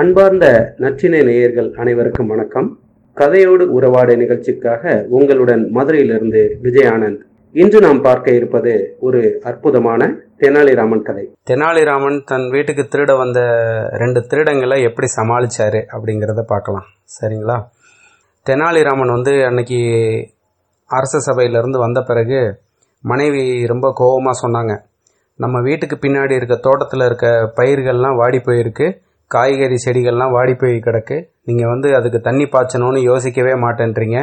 அன்பார்ந்த நற்றினை நேயர்கள் அனைவருக்கும் வணக்கம். கதையோடு உறவாடு நிகழ்ச்சிக்காக உங்களுடன் மதுரையிலிருந்து விஜய் ஆனந்த் இன்று நாம் பார்க்க இருப்பது ஒரு அற்புதமான தெனாலிராமன் கதை. தெனாலிராமன் தன் வீட்டுக்கு திருட வந்த ரெண்டு திருடங்களை எப்படி சமாளிச்சாரு அப்படிங்கிறத பார்க்கலாம். சரிங்களா? தெனாலிராமன் வந்து அன்னைக்கு அரச சபையிலேருந்து வந்த பிறகு மனைவி ரொம்ப கோபமாக சொன்னாங்க. நம்ம வீட்டுக்கு பின்னாடி இருக்க தோட்டத்தில் இருக்க பயிர்கள்லாம் வாடி போயிருக்கு. காய்கறி செடிகள்லாம் வாடி போய் கிடக்கு. நீங்கள் வந்து அதுக்கு தண்ணி பாய்ச்சணும்னு யோசிக்கவே மாட்டேன்றீங்க.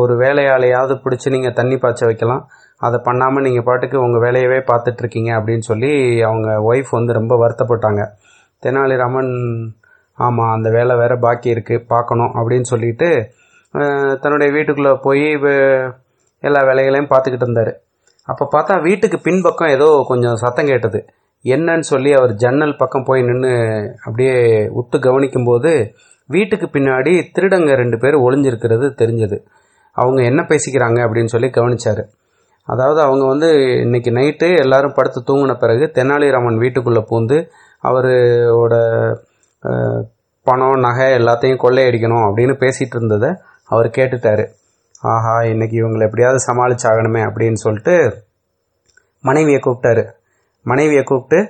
ஒரு வேலையாலையாவது பிடிச்சி நீங்கள் தண்ணி பாய்ச்ச வைக்கலாம். அதை பண்ணாமல் நீங்கள் பாட்டுக்கு உங்கள் வேலையவே பார்த்துட்ருக்கீங்க அப்படின்னு சொல்லி அவங்க ஒய்ஃப் வந்து ரொம்ப வருத்தப்பட்டாங்க. தெனாலிராமன் ஆமாம் அந்த வேலை வேறு பாக்கி இருக்குது பார்க்கணும் அப்படின்னு சொல்லிட்டு தன்னுடைய வீட்டுக்குள்ளே போய் எல்லா வேலைகளையும் பார்த்துக்கிட்டு இருந்தார். அப்போ பார்த்தா வீட்டுக்கு பின்பக்கம் ஏதோ கொஞ்சம் சத்தம் கேட்டது. என்னன்னு சொல்லி அவர் ஜன்னல் பக்கம் போய் நின்று அப்படியே உத்து கவனிக்கும்போது வீட்டுக்கு பின்னாடி திருடங்க ரெண்டு பேர் ஒளிஞ்சிருக்கிறது தெரிஞ்சது. அவங்க என்ன பேசிக்கிறாங்க அப்படின்னு சொல்லி கவனிச்சாரு. அதாவது அவங்க வந்து இன்னைக்கு நைட்டு எல்லாரும் படுத்து தூங்கின பிறகு தெனாலிராமன் வீட்டுக்குள்ளே பூந்து அவரோட பணம் நகை எல்லாத்தையும் கொள்ளையடிக்கணும் அப்படின்னு பேசிகிட்டு இருந்ததை அவர் கேட்டுட்டாரு. ஆஹா இன்னைக்கு இவங்களை எப்படியாவது சமாளிச்சாகணுமே அப்படின்னு சொல்லிட்டு மனைவியை கூப்பிட்டாரு. மனைவியை கூப்பிட்டு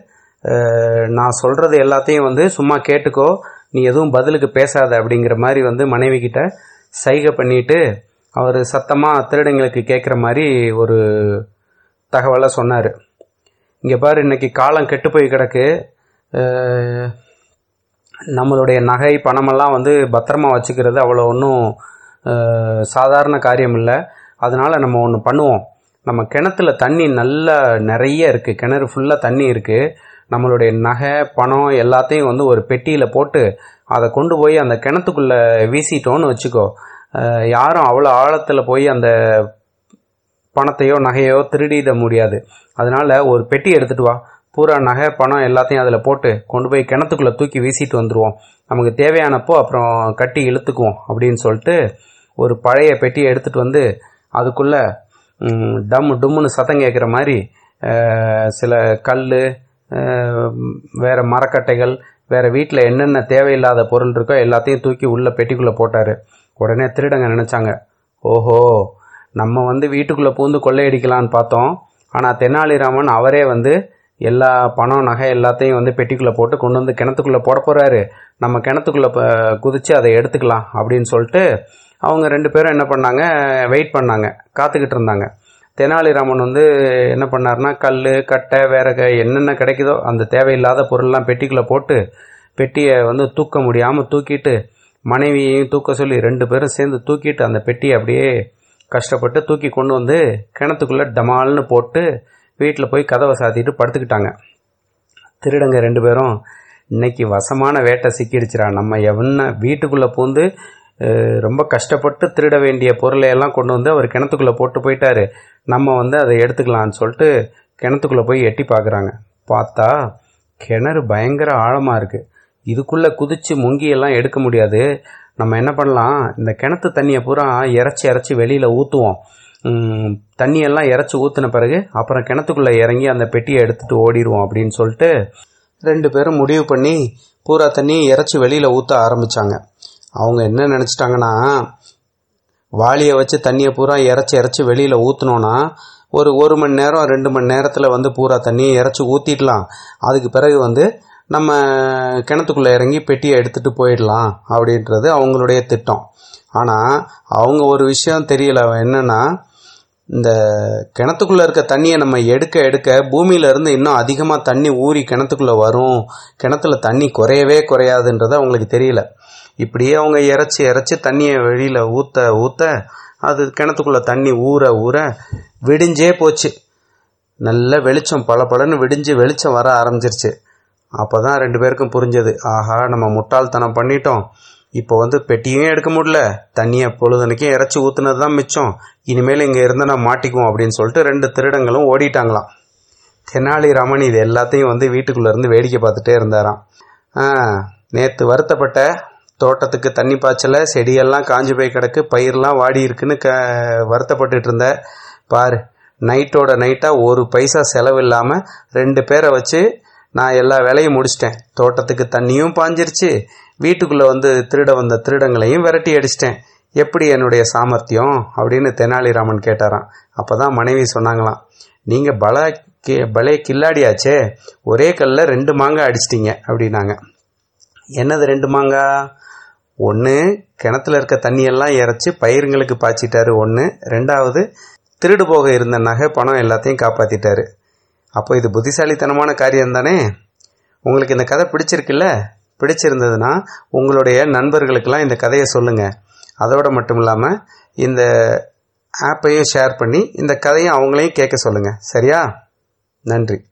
நான் சொல்கிறது எல்லாத்தையும் வந்து சும்மா கேட்டுக்கோ. நீ எதுவும் பதிலுக்கு பேசாத. அப்படிங்கிற மாதிரி வந்து மனைவி கிட்ட சைகை பண்ணிட்டு அவர் சத்தமாக திருடங்களுக்கு கேட்குற மாதிரி ஒரு தகவலை சொன்னார். இங்கே பாரு இன்னைக்கு காலம் கெட்டு போய் கிடக்கு. நம்மளுடைய நகை பணமெல்லாம் வந்து பத்திரமா வச்சுக்கிறது அவ்வளோ ஒன்றும் சாதாரண காரியம் இல்லை. அதனால் நம்ம ஒன்று பண்ணுவோம். நம்ம கிணத்துல தண்ணி நல்லா நிறைய இருக்குது கிணறு ஃபுல்லாக தண்ணி இருக்குது நம்மளுடைய நகை பணம் எல்லாத்தையும் வந்து ஒரு பெட்டியில் போட்டு அதை கொண்டு போய் அந்த கிணத்துக்குள்ளே வீசிட்டோன்னு வச்சுக்கோ. யாரும் அவ்வளோ ஆழத்தில் போய் அந்த பணத்தையோ நகையோ திருடிட முடியாது. அதனால ஒரு பெட்டி எடுத்துகிட்டு வா. பூரா நகை பணம் எல்லாத்தையும் அதில் போட்டு கொண்டு போய் கிணத்துக்குள்ளே தூக்கி வீசிட்டு வந்துடுவோம் நமக்கு தேவையானப்போ அப்புறம் கட்டி இழுத்துக்குவோம் அப்படின்னு சொல்லிட்டு ஒரு பழைய பெட்டியை எடுத்துகிட்டு வந்து அதுக்குள்ளே டம் டும்முன்னு சத்தம் கேட்குற மாதிரி சில கல் வேறு மரக்கட்டைகள் வேறு வீட்டில் என்னென்ன தேவையில்லாத பொருள் இருக்கோ எல்லாத்தையும் தூக்கி உள்ளே பெட்டிக்குள்ளே போட்டார். உடனே திருடங்க நினச்சாங்க. ஓஹோ நம்ம வந்து வீட்டுக்குள்ளே பூந்து கொள்ளையடிக்கலான்னு பார்த்தோம். ஆனால் தெனாலிராமன் அவரே வந்து எல்லா பணம் நகை எல்லாத்தையும் வந்து பெட்டிக்குள்ளே போட்டு கொண்டு வந்து கிணத்துக்குள்ளே போட போகிறாரு நம்ம கிணத்துக்குள்ளே ப- குதிச்சு அதை எடுத்துக்கலாம் அப்படின்னு சொல்லிட்டு அவங்க ரெண்டு பேரும் என்ன பண்ணாங்க வெயிட் பண்ணாங்க காத்துக்கிட்டு இருந்தாங்க. தெனாலிராமன் வந்து என்ன பண்ணாருன்னா கல் கட்டை வேற என்னென்ன கிடைக்குதோ அந்த தேவையில்லாத பொருள்லாம் பெட்டிக்குள்ளே போட்டு பெட்டியை வந்து தூக்க முடியாமல் தூக்கிட்டு மனைவியையும் தூக்க சொல்லி ரெண்டு பேரும் சேர்ந்து தூக்கிட்டு அந்த பெட்டியை அப்படியே கஷ்டப்பட்டு தூக்கி கொண்டு வந்து கிணத்துக்குள்ளே டமால்னு போட்டு வீட்டில் போய் கதவை சாத்திட்டு படுத்துக்கிட்டாங்க. திருடங்க ரெண்டு பேரும் இன்னைக்கு வசமான வேட்டை சிக்கிடுச்சிரா நம்ம எவன வீட்டுக்குள்ளே பூந்து ரொம்ப கஷ்டப்பட்டு திருட வேண்டிய பொருளை எல்லாம் கொண்டு வந்து அவர் கிணத்துக்குள்ளே போட்டு போயிட்டாரு. நம்ம வந்து அதை எடுத்துக்கலான்னு சொல்லிட்டு கிணத்துக்குள்ளே போய் எட்டி பார்க்குறாங்க பார்த்தா கிணறு பயங்கர ஆழமாக இருக்குது இதுக்குள்ளே குதித்து முங்கியெல்லாம் எடுக்க முடியாது. நம்ம என்ன பண்ணலாம்? இந்த கிணத்து தண்ணியை பூரா இறச்சி இறச்சி வெளியில் ஊற்றுவோம் தண்ணியெல்லாம் இறச்சி ஊற்றின பிறகு அப்புறம் கிணத்துக்குள்ளே இறங்கி அந்த பெட்டியை எடுத்துட்டு ஓடிடுவோம் அப்படின்னு சொல்லிட்டு ரெண்டு பேரும் முடிவு பண்ணி பூரா தண்ணியை இறச்சி வெளியில் ஊற்ற ஆரம்பித்தாங்க அவங்க என்ன நினச்சிட்டாங்கன்னா வாளியை வச்சு தண்ணியை பூரா இறச்சி இறச்சி வெளியில் ஊற்றினோன்னா ஒரு ஒரு மணி நேரம் ரெண்டு மணி நேரத்தில் வந்து பூரா தண்ணியை இறச்சி ஊற்றிடலாம் அதுக்கு பிறகு வந்து நம்ம கிணத்துக்குள்ளே இறங்கி பெட்டியை எடுத்துகிட்டு போயிடலாம் அப்படின்றது அவங்களுடைய திட்டம். ஆனால் அவங்க ஒரு விஷயம் தெரியல. என்னென்னா இந்த கிணத்துக்குள்ளே இருக்க தண்ணியை நம்ம எடுக்க எடுக்க பூமியிலேருந்து இன்னும் அதிகமாக தண்ணி ஊறி கிணத்துக்குள்ளே வரும். கிணத்துல தண்ணி குறையவே குறையாதுன்றது அவங்களுக்கு தெரியல. இப்படியே அவங்க இறச்சி இறச்சி தண்ணியை வெளியில் ஊற்ற ஊற்ற அது கிணத்துக்குள்ளே தண்ணி ஊற ஊற விடிஞ்சே போச்சு. நல்ல வெளிச்சம் பல பலன்னு விடிஞ்சு வெளிச்சம் வர ஆரம்பிச்சிருச்சு. அப்போ தான் ரெண்டு பேருக்கும் புரிஞ்சது. ஆஹா நம்ம முட்டாள்தனம் பண்ணிட்டோம். இப்போ வந்து பெட்டியும் எடுக்க முடியல. தண்ணியை பொழுதுனைக்கும் இறச்சி ஊற்றுனது தான் மிச்சம். இனிமேல் இங்கே இருந்து நான் மாட்டிக்குவோம் அப்படின்னு சொல்லிட்டு ரெண்டு திருடங்களும் ஓடிட்டாங்களாம். தெனாலிராமன் இது எல்லாத்தையும் வந்து வீட்டுக்குள்ளேருந்து வேடிக்கை பார்த்துட்டே இருந்தாராம். நேற்று வருத்தப்பட்ட தோட்டத்துக்கு தண்ணி பாய்ச்சல செடியெல்லாம் காஞ்சு போய் கிடக்கு பயிரெலாம் வாடி இருக்குன்னு க வருத்தப்பட்டுட்டு இருந்த பாரு நைட்டோட நைட்டாக ஒரு பைசா செலவு இல்லாமல் ரெண்டு பேரை வச்சு நான் எல்லா வேலையும் முடிச்சிட்டேன். தோட்டத்துக்கு தண்ணியும் பாஞ்சிருச்சு. வீட்டுக்குள்ளே வந்து திருட வந்த திருடங்களையும் விரட்டி அடிச்சிட்டேன். எப்படி என்னுடைய சாமர்த்தியம்? அப்படின்னு தெனாலிராமன் கேட்டாராம். அப்போ தான் மனைவி சொன்னாங்களாம் நீங்கள் பல கே பலே கில்லாடியாச்சே. ஒரே கல்லில் ரெண்டு மாங்காய் அடிச்சிட்டிங்க அப்படின்னாங்க. என்னது ரெண்டு மாங்காய் ஒன்று கிணத்துல இருக்க தண்ணியெல்லாம் இறச்சி பயிருங்களுக்கு பாய்ச்சிட்டாரு. ஒன்று ரெண்டாவது திருடு போக இருந்த நகை பணம் எல்லாத்தையும் காப்பாற்றிட்டாரு அப்போ இது புத்திசாலித்தனமான காரியம் தானே? உங்களுக்கு இந்த கதை பிடிச்சிருக்குல்ல? பிடிச்சிருந்ததுன்னா உங்களுடைய நண்பர்களுக்கெல்லாம் இந்த கதையை சொல்லுங்கள் அதோட மட்டும் இல்லாமல் இந்த ஆப்பையும் ஷேர் பண்ணி இந்த கதையும் அவங்களையும் கேட்க சொல்லுங்கள் சரியா? நன்றி.